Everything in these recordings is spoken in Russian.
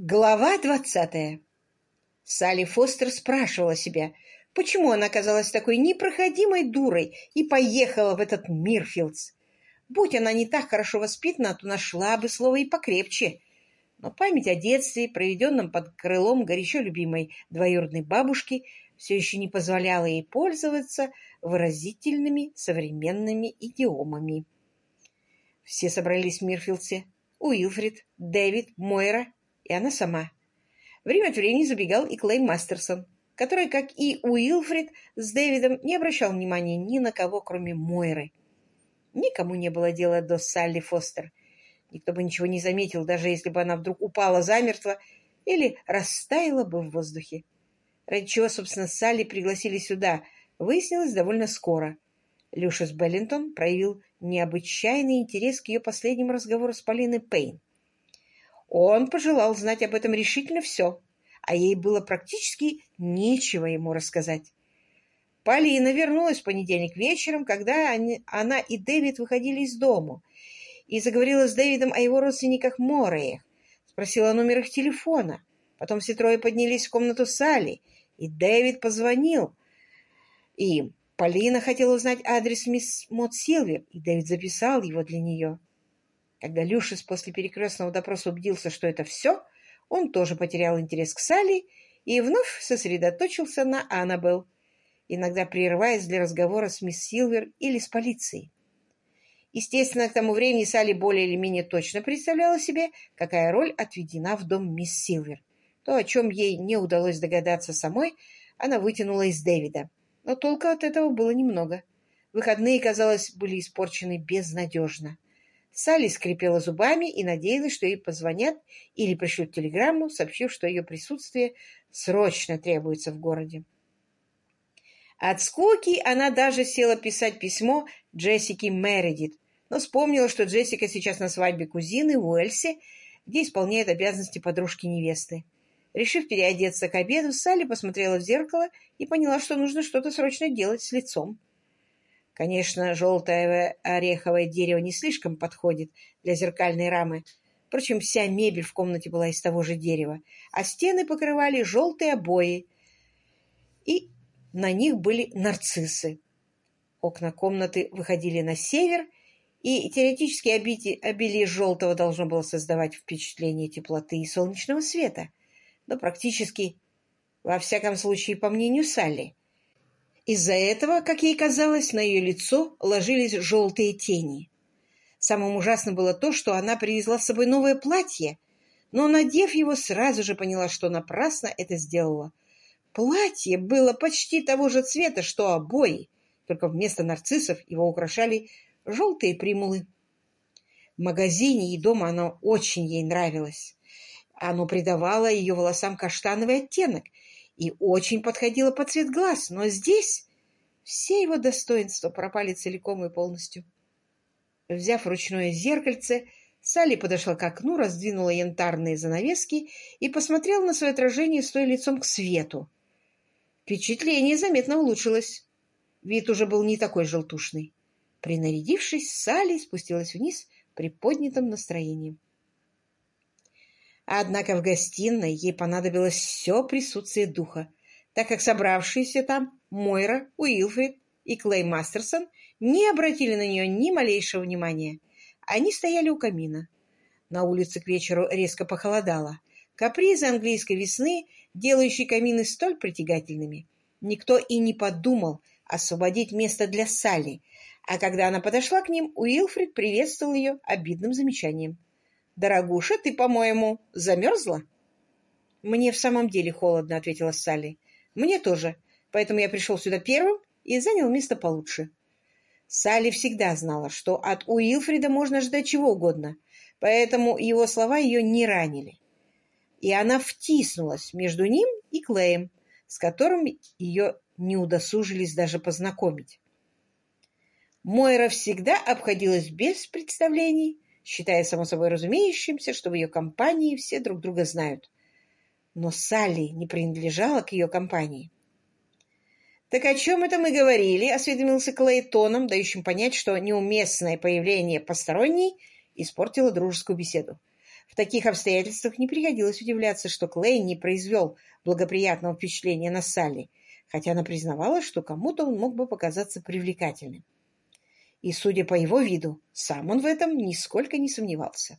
Глава двадцатая. Салли Фостер спрашивала себя, почему она оказалась такой непроходимой дурой и поехала в этот Мирфилдс. Будь она не так хорошо воспитана, то нашла бы слово и покрепче. Но память о детстве, проведенном под крылом горячо любимой двоюродной бабушки, все еще не позволяла ей пользоваться выразительными современными идиомами. Все собрались в Мирфилдсе. Уилфрид, Дэвид, Мойра и она сама. Время от времени забегал и Клей Мастерсон, который, как и Уилфрид с Дэвидом, не обращал внимания ни на кого, кроме Мойры. Никому не было дела до Салли Фостер. Никто бы ничего не заметил, даже если бы она вдруг упала замертво или растаяла бы в воздухе. Ради чего, собственно, Салли пригласили сюда, выяснилось довольно скоро. Люшес Беллинтон проявил необычайный интерес к ее последнему разговору с Полиной Пейн. Он пожелал знать об этом решительно все, а ей было практически нечего ему рассказать. Полина вернулась в понедельник вечером, когда они, она и Дэвид выходили из дома, и заговорила с Дэвидом о его родственниках Мореях, спросила номер их телефона. Потом все трое поднялись в комнату Салли, и Дэвид позвонил им. Полина хотела узнать адрес мисс Мот Силвер, и Дэвид записал его для нее. Когда Люшис после перекрестного допроса убедился, что это все, он тоже потерял интерес к Салли и вновь сосредоточился на Аннабелл, иногда прерываясь для разговора с мисс Силвер или с полицией. Естественно, к тому времени Салли более или менее точно представляла себе, какая роль отведена в дом мисс Силвер. То, о чем ей не удалось догадаться самой, она вытянула из Дэвида. Но толка от этого было немного. Выходные, казалось, были испорчены безнадежно. Салли скрипела зубами и надеялась, что ей позвонят или пришлют телеграмму, сообщив, что ее присутствие срочно требуется в городе. От скуки она даже села писать письмо Джессике Мередит, но вспомнила, что Джессика сейчас на свадьбе кузины в Уэльсе, где исполняет обязанности подружки-невесты. Решив переодеться к обеду, Салли посмотрела в зеркало и поняла, что нужно что-то срочно делать с лицом. Конечно, желтое ореховое дерево не слишком подходит для зеркальной рамы. Впрочем, вся мебель в комнате была из того же дерева, а стены покрывали желтые обои, и на них были нарциссы. Окна комнаты выходили на север, и теоретически обилие желтого должно было создавать впечатление теплоты и солнечного света. Но практически, во всяком случае, по мнению Салли, из-за этого, как ей казалось, на ее лицо ложились желтые тени. Самым ужасным было то, что она привезла с собой новое платье, но, надев его, сразу же поняла, что напрасно это сделала. Платье было почти того же цвета, что обои, только вместо нарциссов его украшали желтые примулы. В магазине и дома оно очень ей нравилось. Оно придавало ее волосам каштановый оттенок и очень подходило под цвет глаз, но здесь все его достоинства пропали целиком и полностью. Взяв ручное зеркальце, Салли подошла к окну, раздвинула янтарные занавески и посмотрела на свое отражение, стоя лицом к свету. Впечатление заметно улучшилось. Вид уже был не такой желтушный. Принарядившись, Салли спустилась вниз при поднятом настроении. Однако в гостиной ей понадобилось все присутствие духа, так как собравшиеся там Мойра, Уилфрид и Клей Мастерсон не обратили на нее ни малейшего внимания. Они стояли у камина. На улице к вечеру резко похолодало. Капризы английской весны, делающие камины столь притягательными. Никто и не подумал освободить место для Салли, а когда она подошла к ним, Уилфрид приветствовал ее обидным замечанием. «Дорогуша, ты, по-моему, замерзла?» «Мне в самом деле холодно», — ответила Салли. «Мне тоже, поэтому я пришел сюда первым и занял место получше». Салли всегда знала, что от Уилфрида можно ждать чего угодно, поэтому его слова ее не ранили. И она втиснулась между ним и Клеем, с которым ее не удосужились даже познакомить. Мойра всегда обходилась без представлений, считая само собой разумеющимся, что в ее компании все друг друга знают. Но Салли не принадлежала к ее компании. «Так о чем это мы говорили?» — осведомился Клей тоном, дающим понять, что неуместное появление посторонней испортило дружескую беседу. В таких обстоятельствах не приходилось удивляться, что Клей не произвел благоприятного впечатления на Салли, хотя она признавала, что кому-то он мог бы показаться привлекательным. И, судя по его виду, сам он в этом нисколько не сомневался.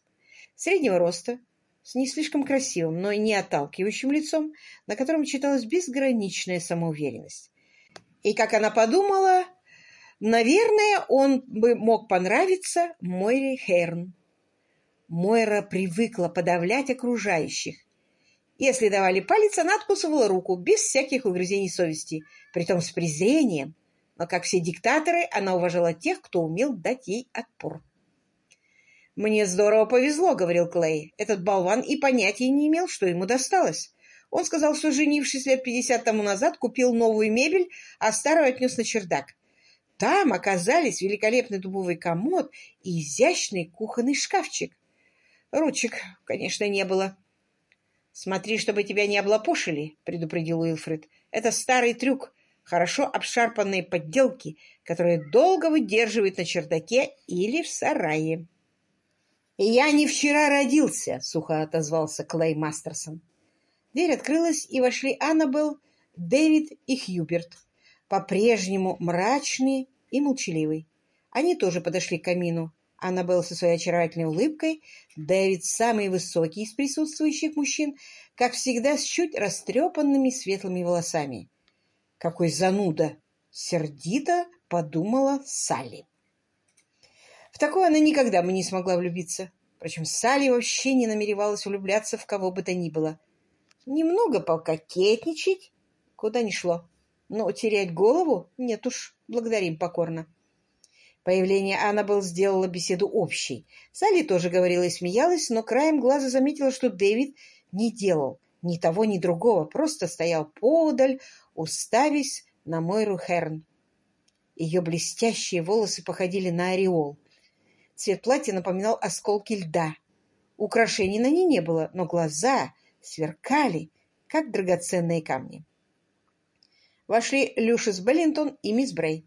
Среднего роста, с не слишком красивым, но и не отталкивающим лицом, на котором читалась безграничная самоуверенность. И, как она подумала, наверное, он бы мог понравиться Мойре Херн. Мойра привыкла подавлять окружающих. Если давали палец, она откусывала руку, без всяких угрызений совести, притом с презрением, но, как все диктаторы, она уважала тех, кто умел дать ей отпор. «Мне здорово повезло», — говорил Клей. «Этот болван и понятия не имел, что ему досталось. Он сказал, что, женившись лет пятьдесят тому назад, купил новую мебель, а старую отнес на чердак. Там оказались великолепный дубовый комод и изящный кухонный шкафчик. Ручек, конечно, не было. «Смотри, чтобы тебя не облапошили», — предупредил Уилфред. «Это старый трюк, хорошо обшарпанные подделки, которые долго выдерживают на чердаке или в сарае». «Я не вчера родился», — сухо отозвался Клей Мастерсон. Дверь открылась, и вошли Аннабелл, Дэвид и Хьюберт, по-прежнему мрачный и молчаливый. Они тоже подошли к камину. Аннабелл со своей очаровательной улыбкой, Дэвид самый высокий из присутствующих мужчин, как всегда с чуть растрепанными светлыми волосами. «Какой зануда!» — сердито подумала Салли. В такое она никогда бы не смогла влюбиться. Впрочем, Салли вообще не намеревалась влюбляться в кого бы то ни было. Немного пококетничать куда ни шло. Но терять голову нет уж, благодарим покорно. Появление Аннабелл сделало беседу общей. Салли тоже говорила и смеялась, но краем глаза заметила, что Дэвид не делал ни того, ни другого, просто стоял подаль, уставясь на Мойру Херн. Ее блестящие волосы походили на ореол. Цвет платья напоминал осколки льда. Украшений на ней не было, но глаза сверкали, как драгоценные камни. Вошли Люшис Беллинтон и мисс Брей.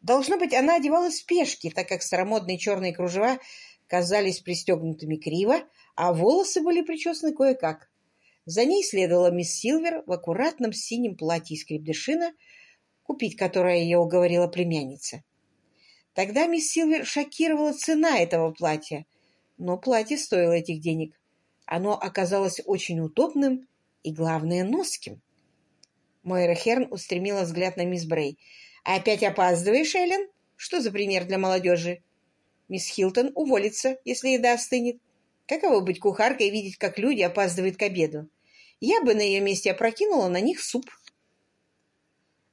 Должно быть, она одевалась в спешке, так как старомодные черные кружева казались пристегнутыми криво, а волосы были причесаны кое-как. За ней следовала мисс Силвер в аккуратном синем платье из крепдышина, купить которое ее уговорила племянница. Тогда мисс Силвер шокировала цена этого платья, но платье стоило этих денег. Оно оказалось очень удобным и, главное, носким. Мойра Херн устремила взгляд на мисс Брей. «Опять опаздываешь, Эллен? Что за пример для молодежи?» «Мисс Хилтон уволится, если еда остынет. Каково быть кухаркой и видеть, как люди опаздывают к обеду? Я бы на ее месте опрокинула на них суп».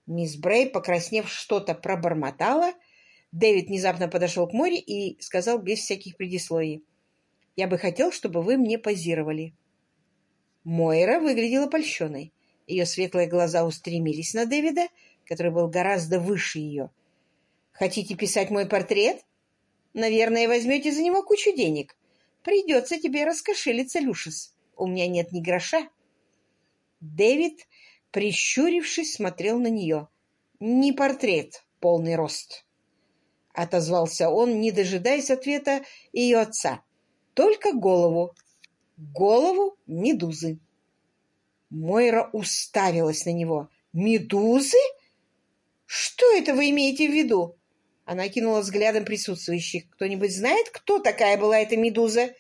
Мисс Брей, покраснев, что-то пробормотала. Дэвид внезапно подошел к море и сказал без всяких предисловий. «Я бы хотел, чтобы вы мне позировали». Мойра выглядела польщенной. Ее светлые глаза устремились на Дэвида, который был гораздо выше ее. «Хотите писать мой портрет? Наверное, возьмете за него кучу денег. Придется тебе раскошелиться, Люшис. У меня нет ни гроша». Дэвид, прищурившись, смотрел на нее. «Не портрет, полный рост», — отозвался он, не дожидаясь ответа ее отца. «Только голову. Голову медузы». Мойра уставилась на него. «Медузы? Что это вы имеете в виду?» Она кинула взглядом присутствующих. «Кто-нибудь знает, кто такая была эта медуза?»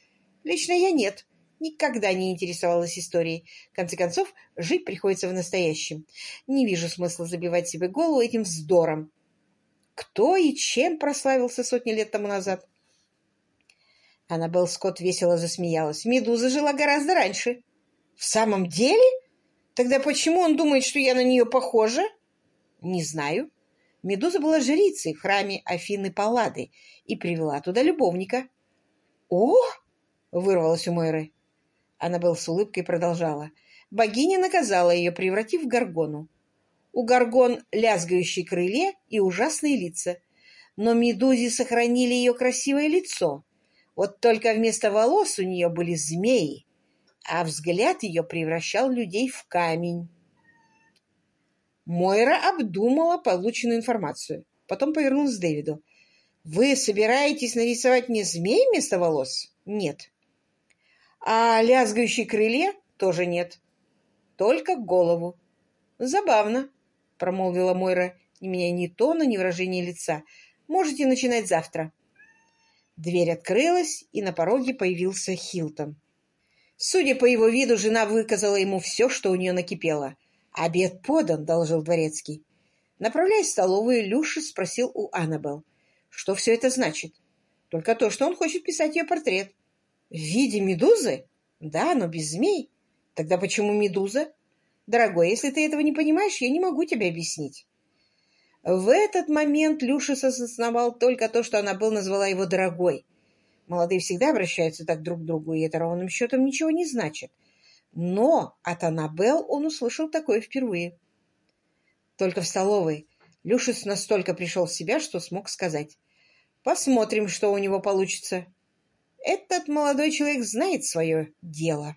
«Лично я нет. Никогда не интересовалась историей. В конце концов, жить приходится в настоящем. Не вижу смысла забивать себе голову этим вздором. Кто и чем прославился сотни лет тому назад?» Аннабелл Скотт весело засмеялась. «Медуза жила гораздо раньше». «В самом деле?» Тогда почему он думает, что я на нее похожа? Не знаю. Медуза была жрицей в храме Афины Паллады и привела туда любовника. О! вырвалась у Мойры. Она был с улыбкой продолжала. Богиня наказала ее, превратив в горгону. У горгон лязгающие крылья и ужасные лица. Но медузе сохранили ее красивое лицо. Вот только вместо волос у нее были змеи, а взгляд ее превращал людей в камень. Мойра обдумала полученную информацию. Потом повернулась к Дэвиду. «Вы собираетесь нарисовать мне змей вместо волос?» «Нет». А лязгающей крылья тоже нет. Только голову. Забавно, промолвила Мойра, не меняя ни тона, ни выражения лица. Можете начинать завтра. Дверь открылась, и на пороге появился Хилтон. Судя по его виду, жена выказала ему все, что у нее накипело. «Обед подан», — доложил дворецкий. Направляясь в столовую, Люша спросил у Аннабел, что все это значит. Только то, что он хочет писать ее портрет. В виде медузы? Да, но без змей. Тогда почему медуза? Дорогой, если ты этого не понимаешь, я не могу тебе объяснить. В этот момент Люшис осознавал только то, что Аннабел назвала его «дорогой». Молодые всегда обращаются так друг к другу, и это ровным счетом ничего не значит. Но от Аннабел он услышал такое впервые. Только в столовой Люшис настолько пришел в себя, что смог сказать. «Посмотрим, что у него получится. Этот молодой человек знает свое дело».